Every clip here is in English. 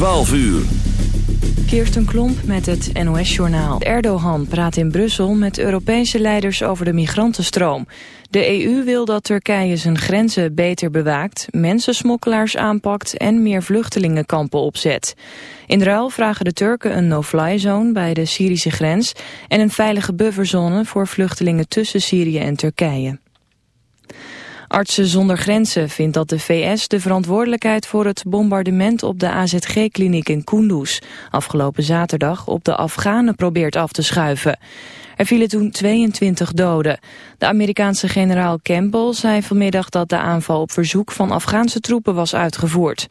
12 uur. Kirsten Klomp met het NOS-journaal. Erdogan praat in Brussel met Europese leiders over de migrantenstroom. De EU wil dat Turkije zijn grenzen beter bewaakt, mensensmokkelaars aanpakt en meer vluchtelingenkampen opzet. In ruil vragen de Turken een no-fly zone bij de Syrische grens en een veilige bufferzone voor vluchtelingen tussen Syrië en Turkije. Artsen zonder Grenzen vindt dat de VS de verantwoordelijkheid voor het bombardement op de AZG-kliniek in Kunduz afgelopen zaterdag op de Afghanen probeert af te schuiven. Er vielen toen 22 doden. De Amerikaanse generaal Campbell zei vanmiddag dat de aanval op verzoek van Afghaanse troepen was uitgevoerd.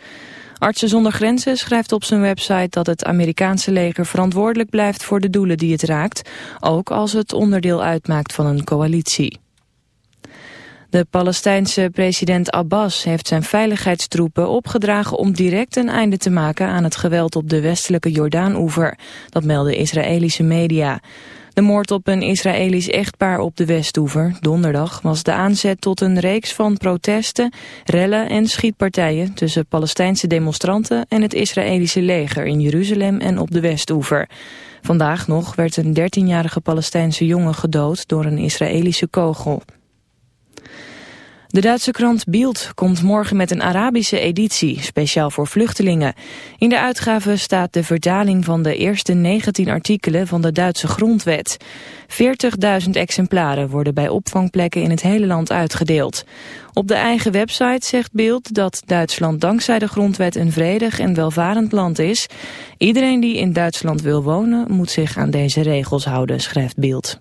Artsen zonder Grenzen schrijft op zijn website dat het Amerikaanse leger verantwoordelijk blijft voor de doelen die het raakt, ook als het onderdeel uitmaakt van een coalitie. De Palestijnse president Abbas heeft zijn veiligheidstroepen opgedragen om direct een einde te maken aan het geweld op de westelijke Jordaan-oever. Dat melden Israëlische media. De moord op een Israëlisch echtpaar op de Westoever, donderdag, was de aanzet tot een reeks van protesten, rellen en schietpartijen tussen Palestijnse demonstranten en het Israëlische leger in Jeruzalem en op de Westoever. Vandaag nog werd een 13-jarige Palestijnse jongen gedood door een Israëlische kogel. De Duitse krant Bild komt morgen met een Arabische editie, speciaal voor vluchtelingen. In de uitgave staat de vertaling van de eerste 19 artikelen van de Duitse grondwet. 40.000 exemplaren worden bij opvangplekken in het hele land uitgedeeld. Op de eigen website zegt Bild dat Duitsland dankzij de grondwet een vredig en welvarend land is. Iedereen die in Duitsland wil wonen moet zich aan deze regels houden, schrijft Bild.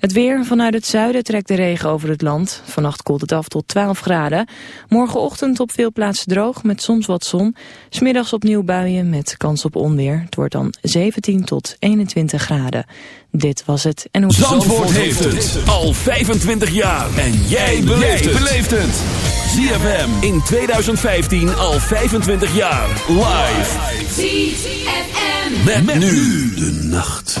Het weer vanuit het zuiden trekt de regen over het land. Vannacht koelt het af tot 12 graden. Morgenochtend op veel plaatsen droog met soms wat zon. Smiddags opnieuw buien met kans op onweer. Het wordt dan 17 tot 21 graden. Dit was het. En hoe... Zandvoort, heeft het al 25 jaar. En jij beleeft het. ZFM in 2015 al 25 jaar. Live. ZFM. met nu de nacht.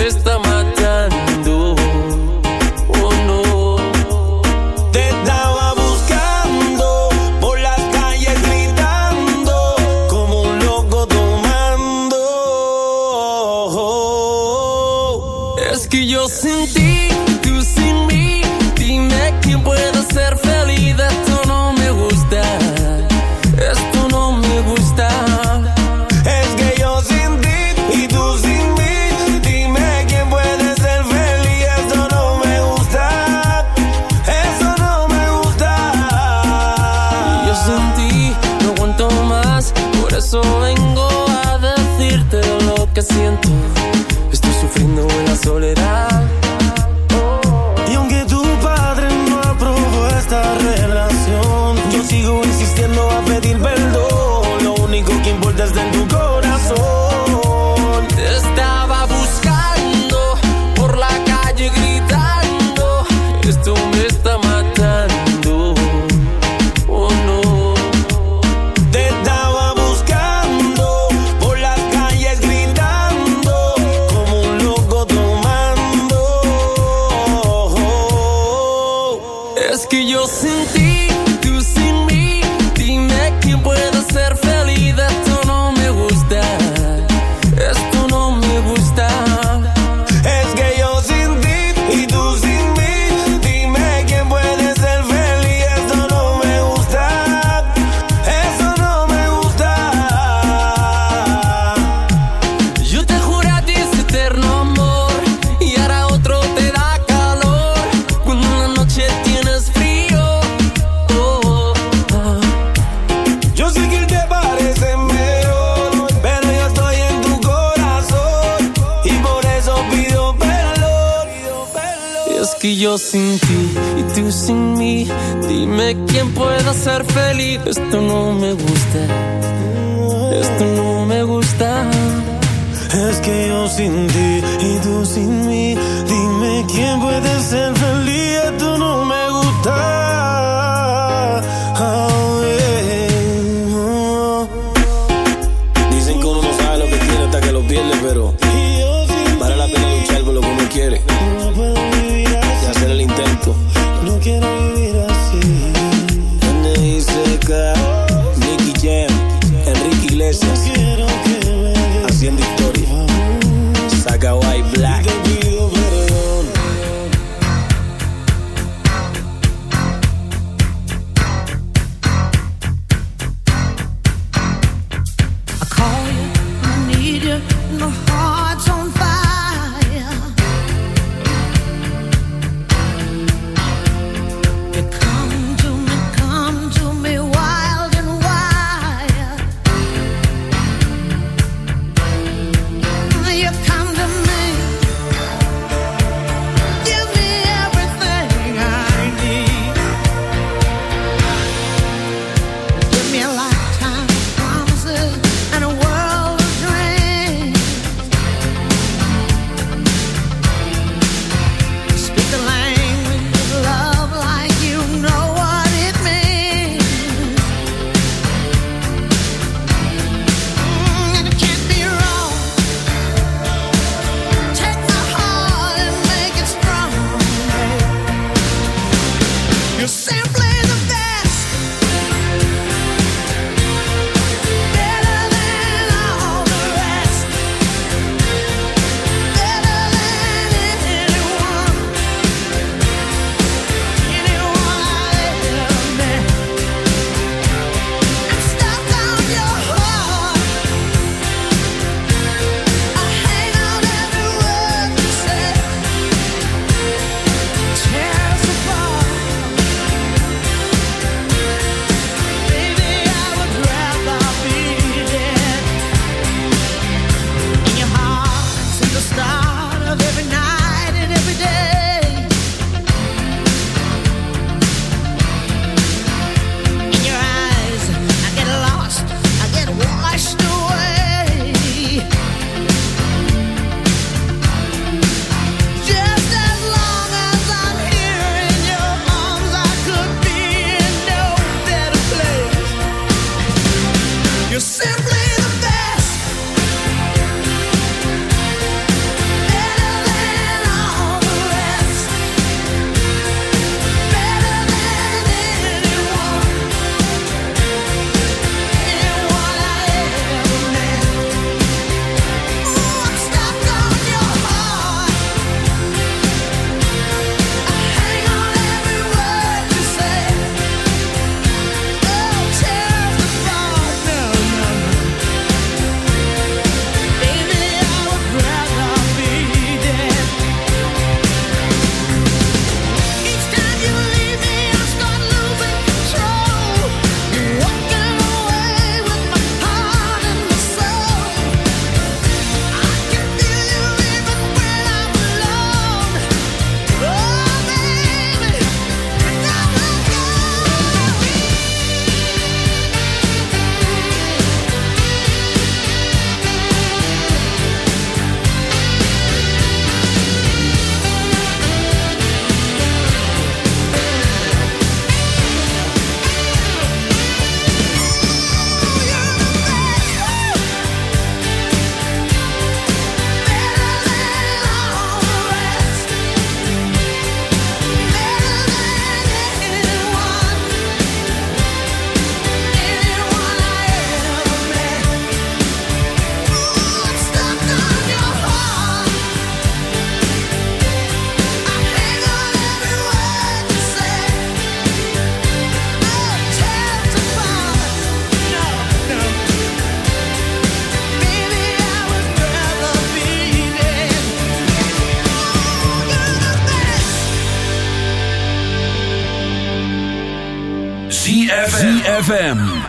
me.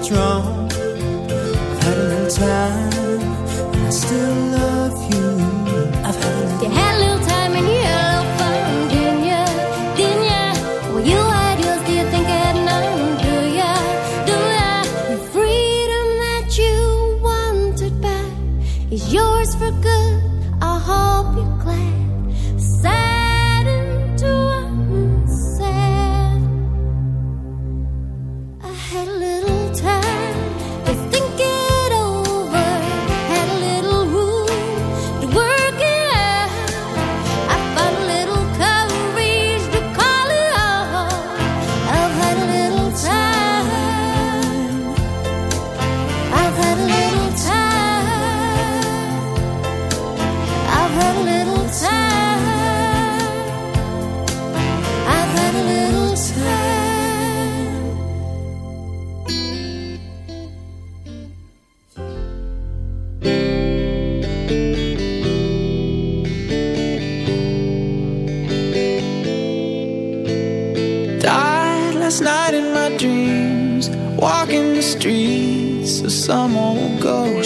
what's wrong.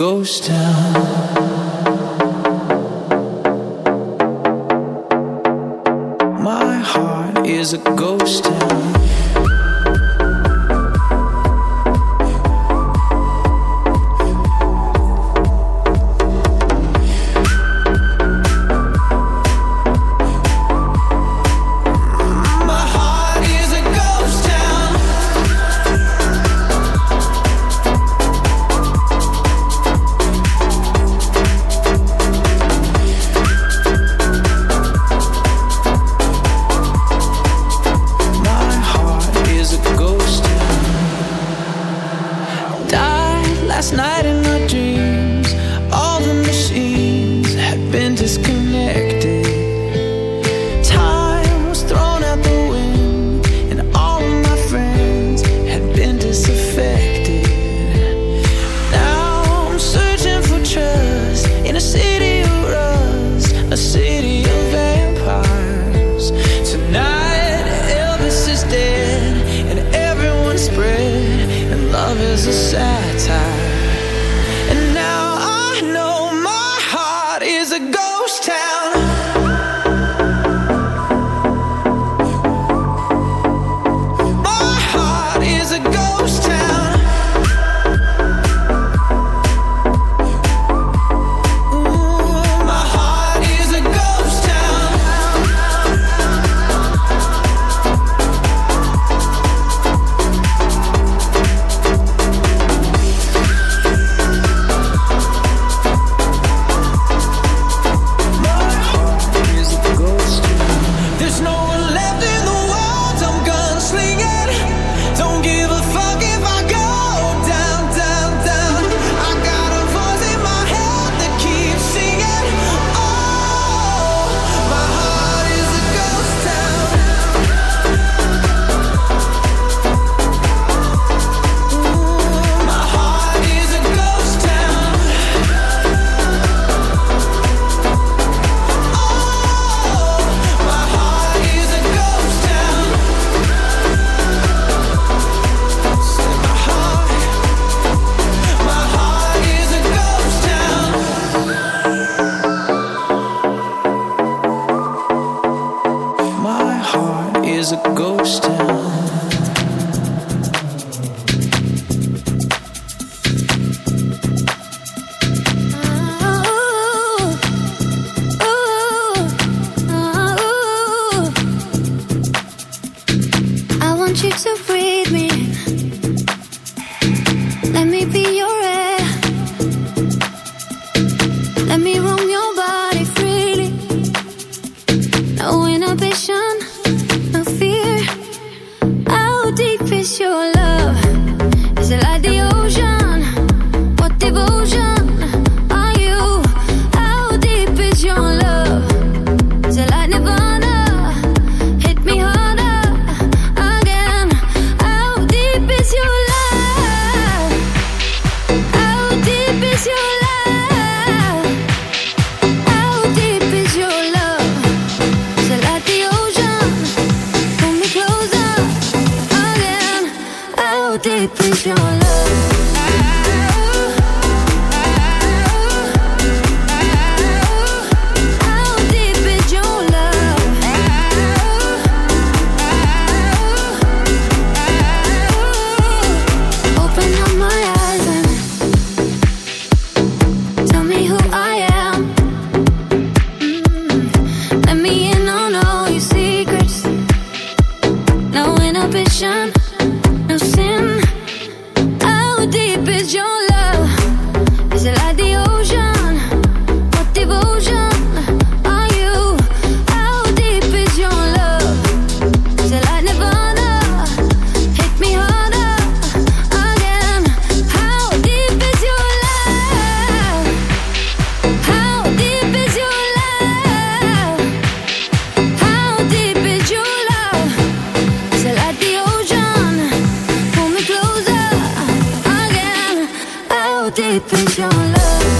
ghost town. ZFM.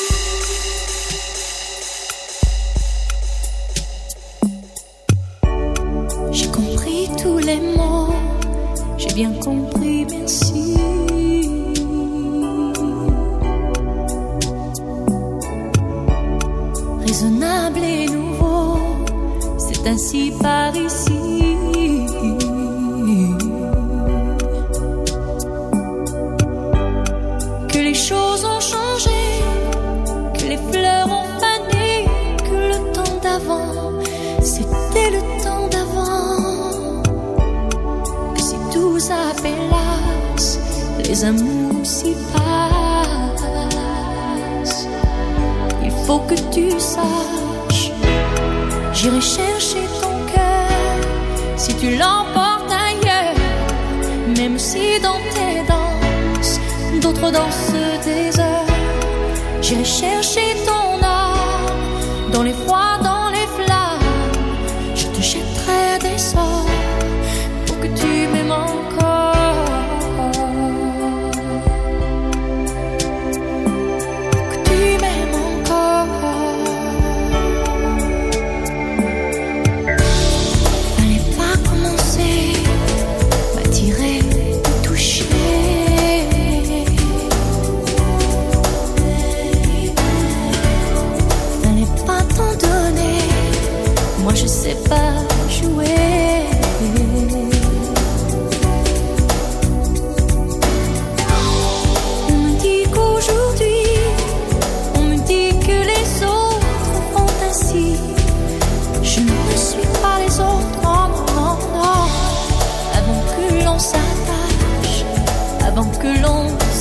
Les amours s'y passent. Il faut que tu saches, j'irai chercher ton cœur si tu l'emportes ailleurs, même si dans tes danses, d'autres dansent des heures. J'irai chercher ton